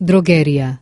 drogeria